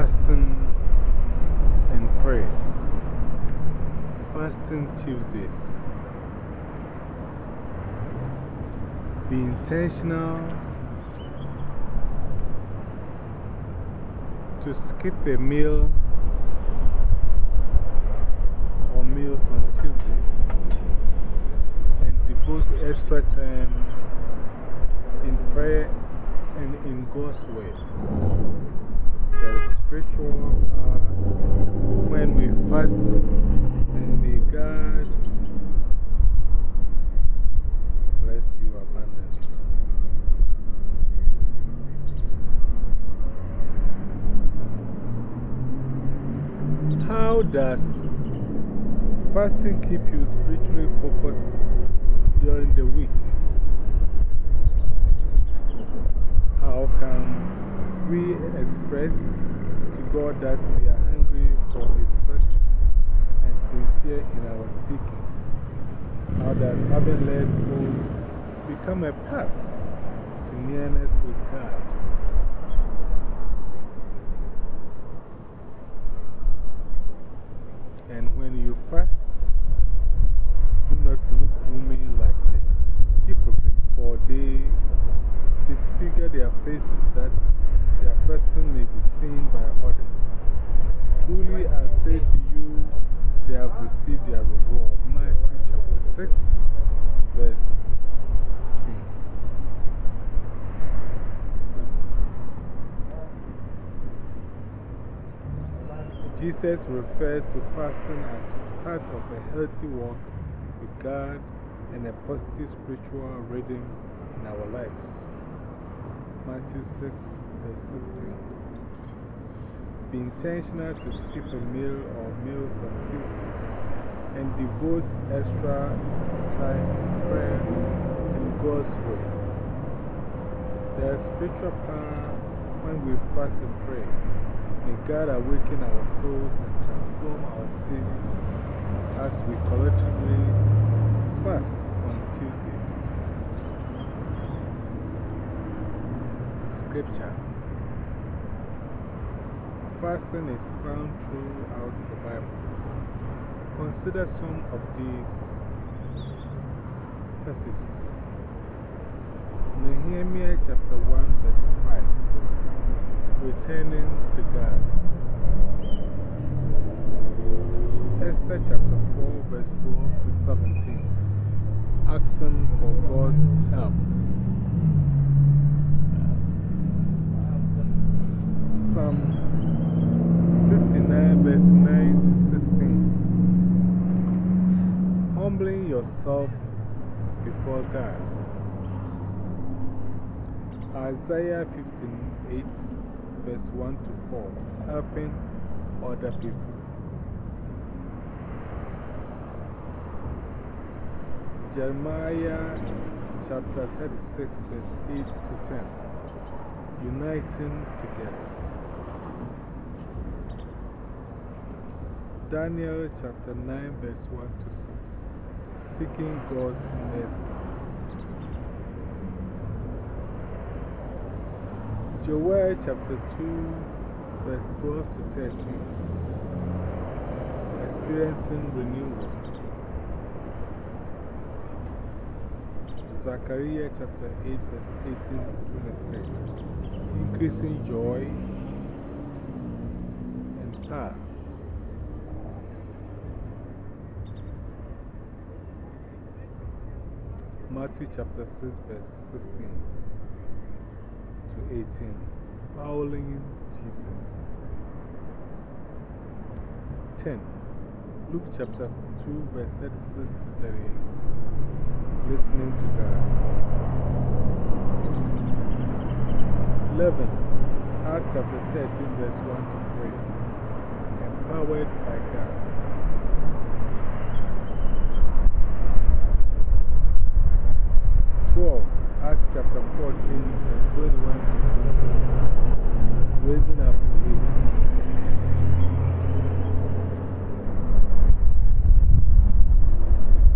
fasting and prayers. Fasting Tuesdays. Be intentional to skip a meal or meals on Tuesdays and devote extra time in prayer and in God's way. There's spiritual power when we fast, and may God bless you abundantly. How does fasting keep you spiritually focused during the week? How can we express to God that we are hungry for His presence and sincere in our seeking? How does having less food become a path to nearness with God? And when you fast, do not look gloomy like the hypocrites, for they disfigure their faces that their may be seen by others. Truly, I say to you, they have received their reward. Matthew chapter 6, verse 16. Jesus referred to fasting as part of a healthy walk with God and a positive spiritual rhythm in our lives. Matthew 6, verse 16. Be intentional to skip a meal or meals on Tuesdays and devote extra time in prayer and God's Word. There is spiritual power when we fast and pray. May God awaken our souls and transform our cities as we collectively fast on Tuesdays. Scripture Fasting is found throughout the Bible. Consider some of these passages. Nehemiah chapter 1, verse 5 returning to God. Esther chapter 4, verse 12 to 17, asking for God's help. Psalm 69, verse 9 to 16, humbling yourself before God. Isaiah 58 verse 1 to 4, helping other people. Jeremiah chapter 36, verse 8 to 10, uniting together. Daniel chapter 9, verse 1 to 6, seeking God's mercy. Joel chapter 2, verse 12 to 13. Experiencing renewal. Zechariah chapter 8, verse 18 to 23. Increasing joy and power. Matthew chapter 6, verse 16 to 18. Following Jesus. 10. Luke chapter 2, verse 36 to 38. Listening to God. 11. Acts chapter 13, verse 1 to 3. Empowered by God. Twelve, Acts chapter 14, verse 21 to 24. Raising up leaders.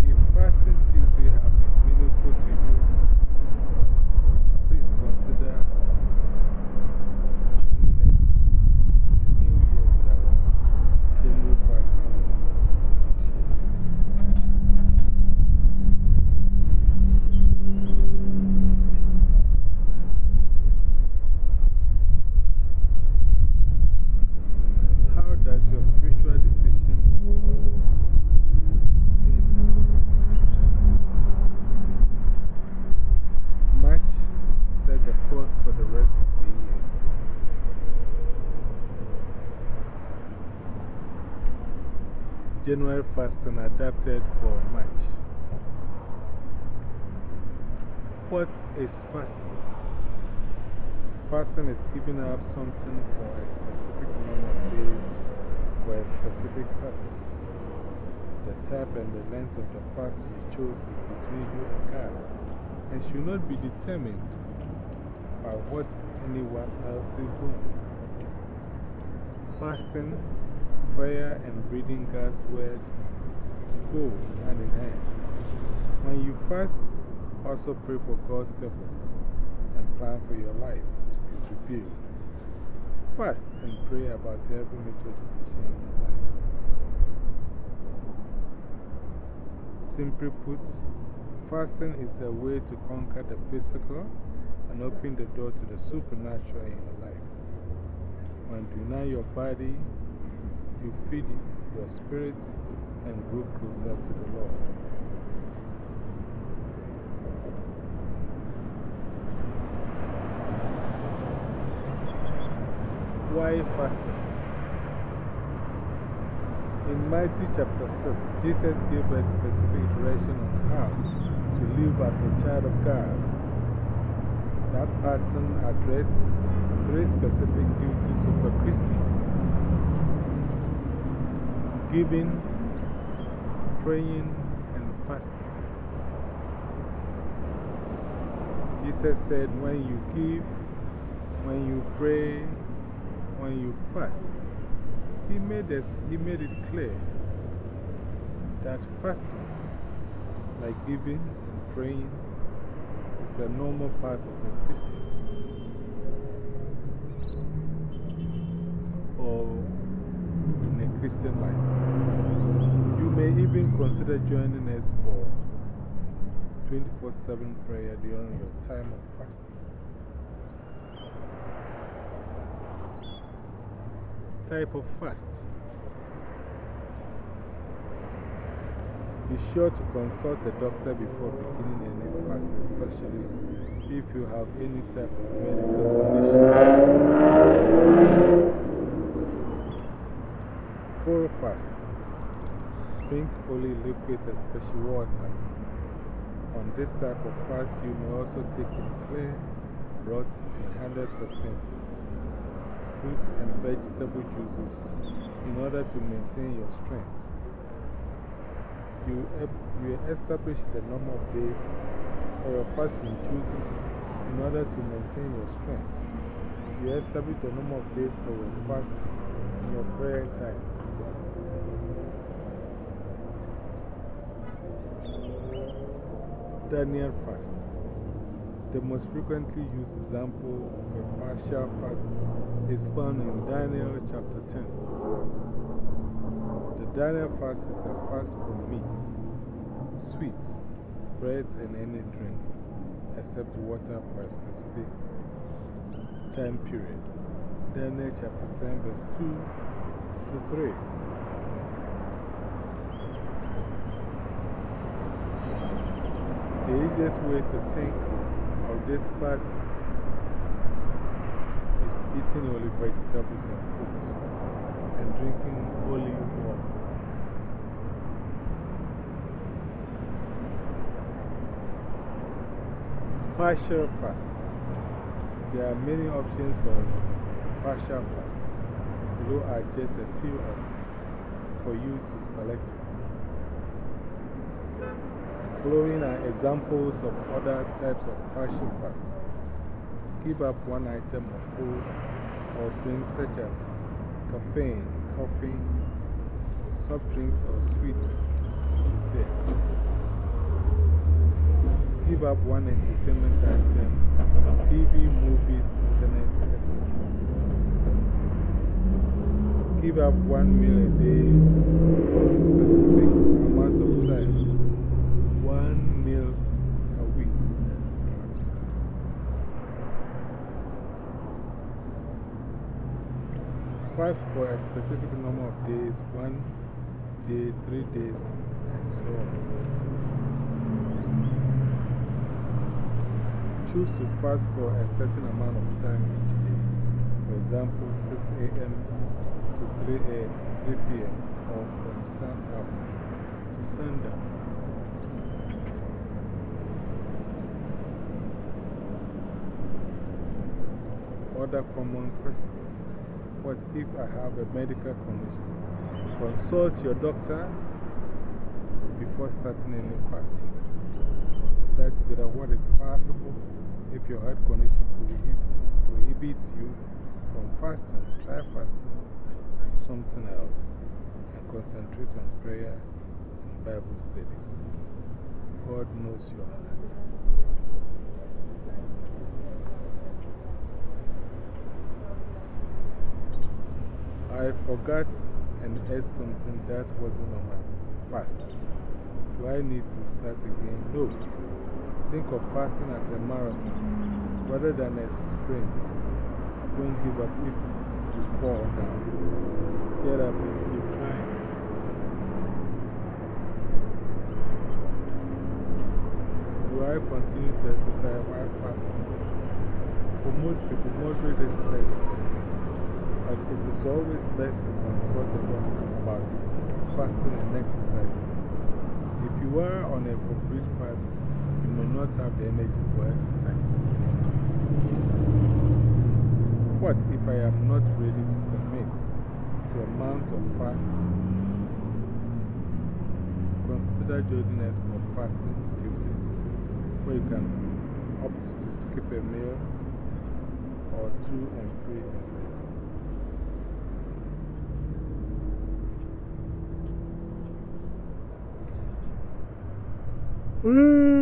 If fasting Tuesday have been meaningful to you, please consider joining us the new year with our January fasting initiative. January fasting adapted for March. What is fasting? Fasting is giving up something for a specific number of days for a specific purpose. The type and the length of the fast you chose is between you and God and should not be determined by what anyone else is doing. Fasting, prayer, and reading God's Word go hand in hand. When you fast, also pray for God's purpose and plan for your life to be fulfilled. Fast and pray about every major decision in your life. Simply put, fasting is a way to conquer the physical and open the door to the supernatural in your life. When you deny your body, you feed your spirit and grow closer to the Lord. Why fasting? In Matthew chapter 6, Jesus gave a specific direction on how to live as a child of God. That pattern addressed three specific duties of a Christian giving, praying, and fasting. Jesus said, when you give, when you pray, when you fast, he made, us, he made it clear that fasting, like giving and praying, is a normal part of a Christian. Or in a Christian life. You may even consider joining us for 24 7 prayer during your time of fasting. Type of fast. Be sure to consult a doctor before beginning any fast, especially if you have any type of medical condition. For fast, drink only liquid, especially water. On this type of fast, you may also take in clear, broth, and 100% fruit and vegetable juices in order to maintain your strength. You, establish the number of days for your fasting juices in order to maintain your strength. You establish the number of days for your fast in your prayer time. Daniel fast. The most frequently used example of a partial fast is found in Daniel chapter 10. The Daniel fast is a fast from meats, sweets, breads, and any drink, except water for a specific time period. Daniel chapter 10, verse 2 to 3. The easiest way to think of this fast is eating only vegetables and fruits and drinking only water. Partial fast. There are many options for partial fast. Below are just a few of for you to select from. Following are examples of other types of partial fast. Give up one item of food or drink such as caffeine, coffee, soft drinks, or sweet dessert. Give up one entertainment item, TV, movies, internet, etc. Give up one meal a day for a specific amount of time, one meal a week, etc. Fast for a specific number of days, one day, three days, and so on. Choose to fast for a certain amount of time each day. For example, 6 a.m. to 3, a, 3 p.m. or from sun up to sundown. Other common questions. What if I have a medical condition? Consult your doctor before starting any fast. Decide together what is possible if your heart condition prohibits you from fasting. Try fasting something else and concentrate on prayer and Bible studies. God knows your heart. I forgot and ate something that wasn't on my fast. Do I need to start again? No. Think of fasting as a marathon rather than a sprint. Don't give up if you fall down. Get up and keep trying. Do I continue to exercise while fasting? For most people, moderate exercise is okay. It is always best to consult a doctor about fasting and exercising. If you are on a complete fast, you may not have the energy for exercise. What if I am not ready to commit to a month of fasting? Consider joining us for Fasting Tuesdays, where you can opt to skip a meal or two and pray instead. Mm.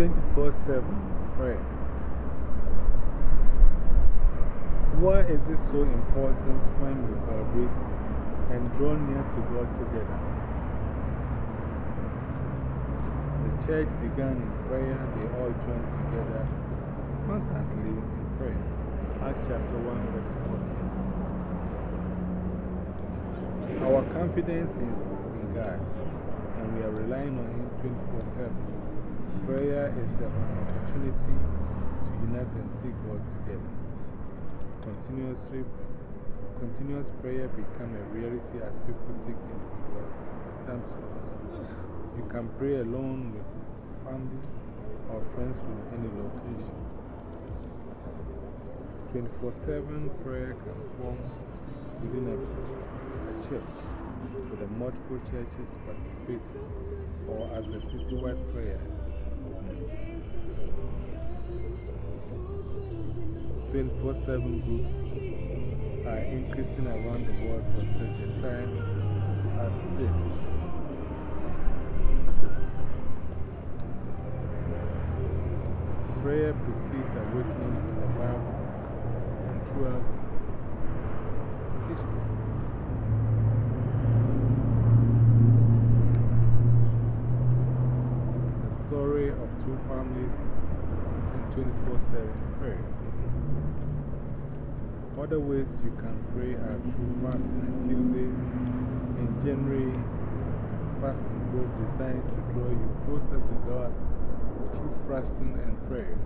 24 7 prayer. Why is it so important when we collaborate and draw near to God together? The church began in prayer, they all joined together constantly in prayer. Acts chapter 1, verse 14. Our confidence is in God, and we are relying on Him 24 7. Prayer is an opportunity to unite and seek God together. Continuously, continuous prayer becomes a reality as people take individual time slots. You can pray alone with family or friends from any location. 24 7 prayer can form within a, a church with multiple churches participating or as a citywide prayer 24 7 groups are increasing around the world for such a time as this. Prayer precedes awakening in the Bible and throughout history. The story of two families and 24 7 prayer. Other ways you can pray are through fasting on Tuesdays and January fasting, both designed to draw you closer to God through fasting and prayer.